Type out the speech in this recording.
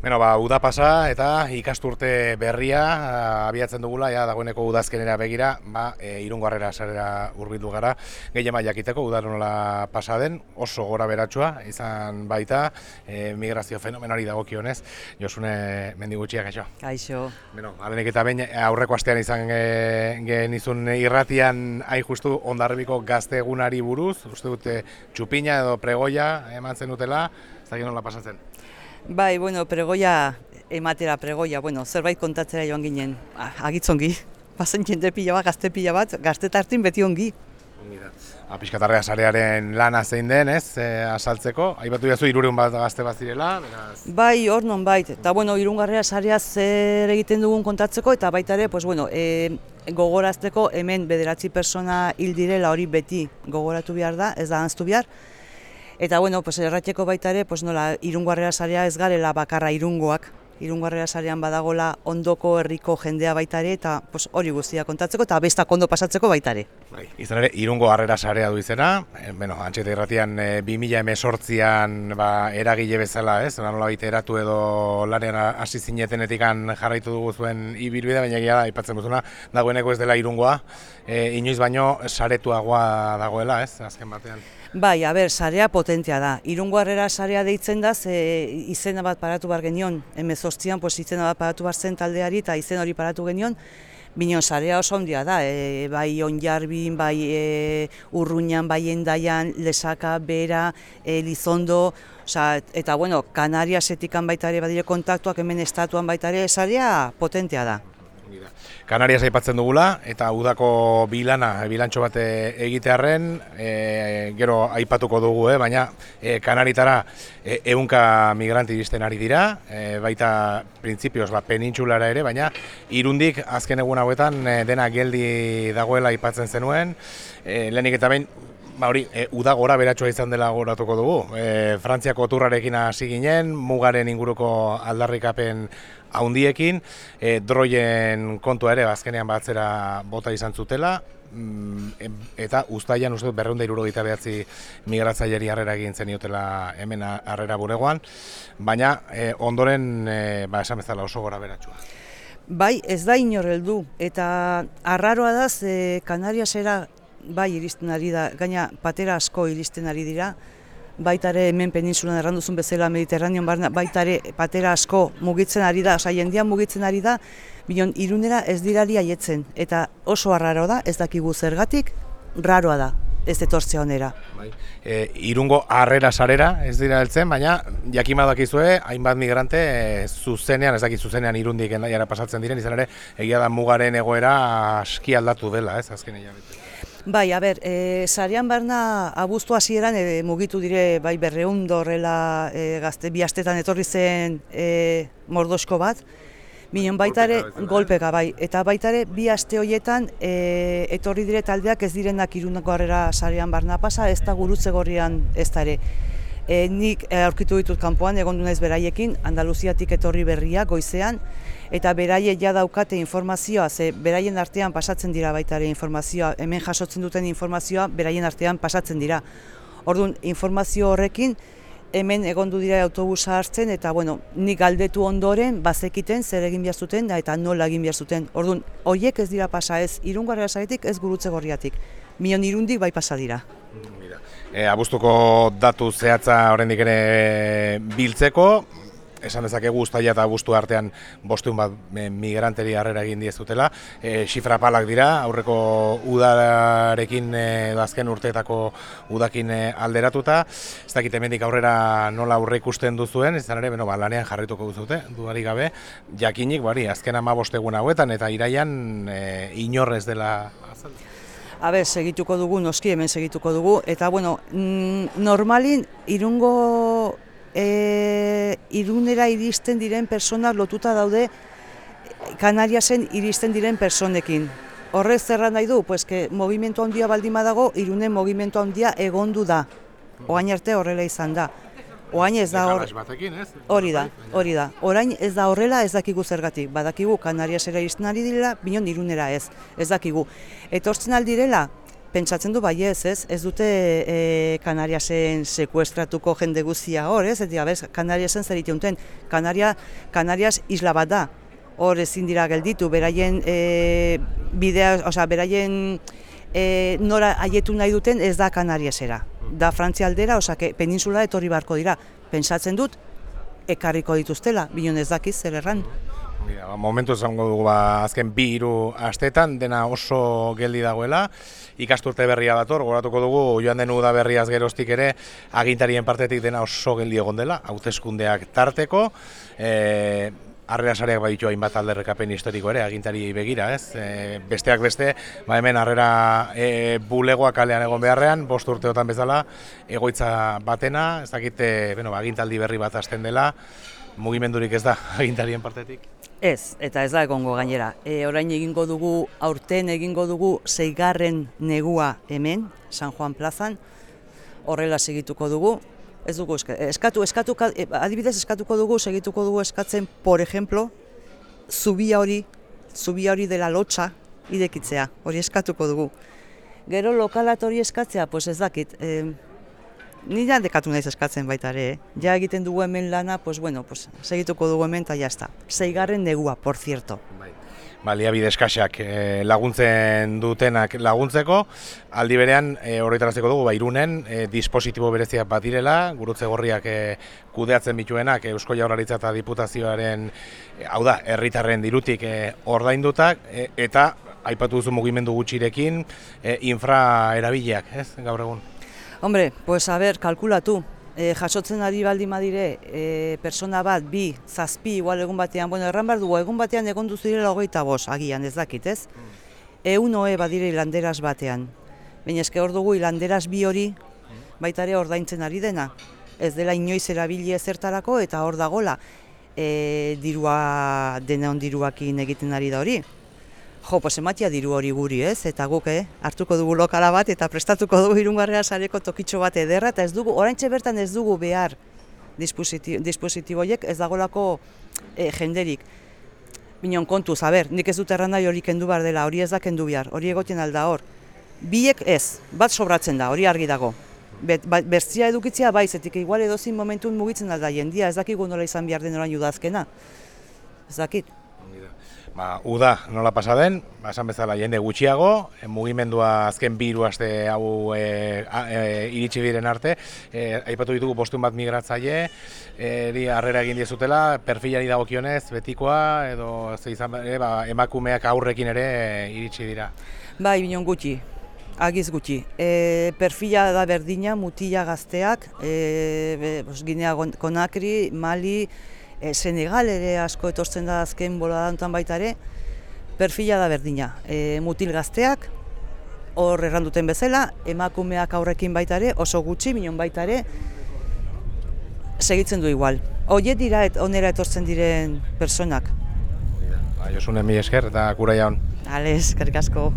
Beno, ba, uda pasa eta ikasturte berria abiatzen dugula, ja, dagoeneko udazkenera begira, ba, e, irungo harrera sarera urbildu gara, gehien jakiteko udar nola pasa den, oso gora beratxua, izan baita, e, migrazio fenomenari dagokionez, josune mendigutxiak, kaixo? Kaixo. Beno, alenik eta behin aurreko astean izan genizun irratian, hain justu, ondarribiko gazte egunari buruz, uste dute txupina edo pregoia eman zen dutela, ez da nola pasatzen? Bai, bueno, pregoia, ematera pregoia, bueno, zerbait kontatzera joan ginen, agitzongi. Bazen jende pila bat, gazte pila bat, gazte tartin beti ongi. Apiskatarrea sarearen lana zein den, ez, e, asaltzeko. Aibatu jazu irurun bat gazte bat zirela, beraz... Bai, hor non bait. Eta, bueno, irungarrea sarea zer egiten dugun kontatzeko, eta baita ere, pues, bueno, e, gogorazteko hemen bederatzi persona hil direla hori beti gogoratu behar da, ez da anztu behar. Eta bueno, pues erratxeko baita ere, pues nola Irungoarrera sarea ez garela bakarra Irungoak. Irungoarrera sarean badagola ondoko herriko jendea baita ere eta pues hori guztia kontatzeko eta besta kondo pasatzeko baita ere. Bai, izan ere Irungo harrera sarea du izena. Eh, bueno, antxeta irratian e, 2018an ba eragile bezala, ez? Nola baita eratu edo lanean hasi zinetenetikan jarraitu dugu zuen ibilbidea, baina egia da aipatzen duzuna, dagoeneko ez dela Irungoa. E, inoiz baino saretuagoa dagoela, ez? Azken batean. Bai, a ber, sarea potentea da. Irungo harrera sarea deitzen da, ze izena bat paratu bar genion, emezoztian, pues, izena bat paratu bar zen taldeari eta izen hori paratu genion, Bino, sarea oso ondia da, e, bai onjarbin, bai e, urruñan, bai endaian, lesaka, bera, e, lizondo, oza, eta bueno, Kanariasetikan baita ere badire kontaktuak hemen estatuan baita ere, sarea potentea da. Kanarias aipatzen dugula eta udako bilana, bilantxo bat egitearren, e, gero aipatuko dugu, eh, baina e, Kanaritara e, eunka migranti iristen ari dira, e, baita printzipioz ba, penintxulara ere, baina irundik azken egun hauetan e, dena geldi dagoela aipatzen zenuen, e, lehenik eta behin Ba hori, e, uda gora beratxoa izan dela goratuko dugu. E, Frantziako turrarekin hasi ginen, mugaren inguruko aldarrikapen haundiekin, e, droien kontua ere, azkenean batzera bota izan zutela, mm, eta ustaian uste berreunda irurogeita behatzi migratzaileri harrera egin zeniotela hemen harrera buregoan, baina e, ondoren e, ba, esan bezala oso gora beratxua. Bai, ez da inorreldu, eta arraroa da, ze Kanariasera bai iristen ari da, gaina patera asko iristen ari dira, baitare hemen peninsulan erranduzun bezala Mediterranean barna, baitare patera asko mugitzen ari da, osa jendean mugitzen ari da, bion irunera ez dirari aietzen, eta oso arraro da, ez dakigu zergatik, raroa da, ez etortzea onera. Bai. E, irungo harrera sarera ez dira heltzen, baina jakin badakizue, hainbat migrante e, zuzenean, ez dakit zuzenean irundik endaiara pasatzen diren, izan ere, egia da mugaren egoera aski aldatu dela, ez azken Bai, a ber, e, sarean barna abuztu hasieran e, mugitu dire bai berreun dorrela e, gazte bi astetan etorri zen e, mordosko bat. Minon baitare golpeka bai eta baitare bi aste hoietan e, etorri dire taldeak ez direnak irunako harrera sarean barna pasa ez da gurutze gorrian ez da ere. E, nik aurkitu ditut kanpoan egon du naiz beraiekin Andaluziatik etorri berria goizean eta beraie ja daukate informazioa, ze beraien artean pasatzen dira baita ere informazioa, hemen jasotzen duten informazioa beraien artean pasatzen dira. Orduan, informazio horrekin, hemen egondu dira autobusa hartzen eta bueno, nik galdetu ondoren bazekiten zer egin behar zuten eta nola egin behar zuten. Orduan, hoiek ez dira pasa ez irungarra zaretik ez gurutze gorriatik. Mion irundik bai pasa dira. E, abuztuko datu zehatza horrendik ere biltzeko, esan dezakegu ustaia eta abuztu artean bostun bat e, migranteri harrera egin diezutela. E, xifra palak dira, aurreko udarekin e, azken urteetako udakin e, alderatuta. Ez dakit emendik aurrera nola aurre ikusten duzuen, ez ere, beno, ba, lanean jarrituko duzute, dudarik gabe. Jakinik, bari, azken ama bostegun hauetan eta iraian e, inorrez dela azaldu. Habe, segituko dugu, noski hemen segituko dugu, eta bueno, mm, normalin irungo e, irunera iristen diren personak lotuta daude Kanariasen iristen diren personekin. Horrez zerra nahi du, pues, que movimentu handia baldin badago, irunen movimentu handia egondu da. Oain arte horrela izan da. Oain ez da hor... Hori da, hori da. Orain ez da horrela ez dakigu zergatik. Badakigu Kanariasera iristen ari direla, binon irunera ez. Ez dakigu. Etortzen aldirela, pentsatzen du bai ez, ez, ez dute e, Kanariasen sekuestratuko jende guztia hor, ez, eta bez, Kanariasen zer iten Kanaria, Kanarias isla bat da, hor ezin dira gelditu, beraien e, bidea, osea, beraien e, nora haietu nahi duten ez da Kanariasera, da Frantzia aldera, osea, peninsula etorri barko dira, pentsatzen dut, ekarriko dituztela, bion ez dakiz, zer erran. Mira, ba, momentu izango dugu ba, azken bi hiru astetan dena oso geldi dagoela. Ikasturte berria dator, goratuko dugu joan den uda berriaz geroztik ere agintarien partetik dena oso geldi egon dela, hauteskundeak tarteko. E, Arrera sareak baditu hainbat alderrekapen historiko ere, agintari begira, ez? E, besteak beste, ba hemen arrera e, bulegoak kalean egon beharrean, bost urteotan bezala, egoitza batena, ez dakite, bueno, ba, agintaldi berri bat hasten dela, mugimendurik ez da agintarien partetik? Ez, eta ez da egongo gainera. E, orain egingo dugu, aurten egingo dugu zeigarren negua hemen, San Juan plazan, horrela segituko dugu, ez dugu eskatu, eskatu, e, adibidez eskatuko dugu, segituko dugu eskatzen, por ejemplo, zubia hori, zubia hori dela lotxa, idekitzea, hori eskatuko dugu. Gero lokalat hori eskatzea, pues ez dakit, eh, ni ja dekatu naiz eskatzen baita ere, eh? ja egiten dugu hemen lana, pues bueno, pues segituko dugu hemen eta jazta. Seigarren negua, por cierto. Bai baliabide eskasak e, laguntzen dutenak laguntzeko, aldi berean e, horretarazteko dugu, ba, irunen e, dispositibo bereziak bat direla, gurutze gorriak e, kudeatzen bituenak Eusko Jaurlaritza eta Diputazioaren, e, hau da, herritarren dirutik e, ordaindutak, e, eta aipatu duzu mugimendu gutxirekin, e, infra erabileak, ez, gaur egun? Hombre, pues a ber, kalkulatu, e, jasotzen ari baldi madire e, persona bat, bi, zazpi, igual egun batean, bueno, erran behar dugu, egun batean egon duzirela hogeita bos, agian, ez dakit, ez? Mm. Eun hoe badire hilanderaz batean. Baina eske hor dugu hilanderaz bi hori baita ere ordaintzen ari dena. Ez dela inoiz erabili ezertarako eta hor dagola e, dirua dena on diruakin egiten ari da hori. Jo, pues ematia diru hori guri, ez? Eta guk, eh, hartuko dugu lokala bat eta prestatuko dugu irungarrea sareko tokitxo bat ederra eta ez dugu, oraintxe bertan ez dugu behar dispositiboiek ez dagolako eh, jenderik. Minon kontu, zaber, nik ez dut erran nahi hori kendu behar dela, hori ez da kendu behar, hori egotien alda hor. Biek ez, bat sobratzen da, hori argi dago. Bet, ba, bertzia edukitzea baizetik, igual edozin momentun mugitzen alda jendia, ez dakigu nola izan behar den orain judazkena. Ez dakit ba, uda nola pasa den, ba, esan bezala jende gutxiago, e, mugimendua azken biru aste hau e, e, iritsi diren arte, e, aipatu ditugu postun bat migratzaile, eri harrera egin diezutela, perfilari dagokionez, betikoa, edo ze izan, e, ba, emakumeak aurrekin ere iritsi dira. Bai, binon gutxi, agiz gutxi. E, perfila da berdina, mutila gazteak, e, Ginea Konakri, Mali, e, Senegal ere asko etortzen da azken bola dantan baita ere, perfila da berdina. E, mutil gazteak, hor erranduten bezala, emakumeak aurrekin baita ere, oso gutxi, minon baita ere, segitzen du igual. Oie dira et, onera etortzen diren personak. Ba, Josune, mi esker eta kura jaun. Ales, asko.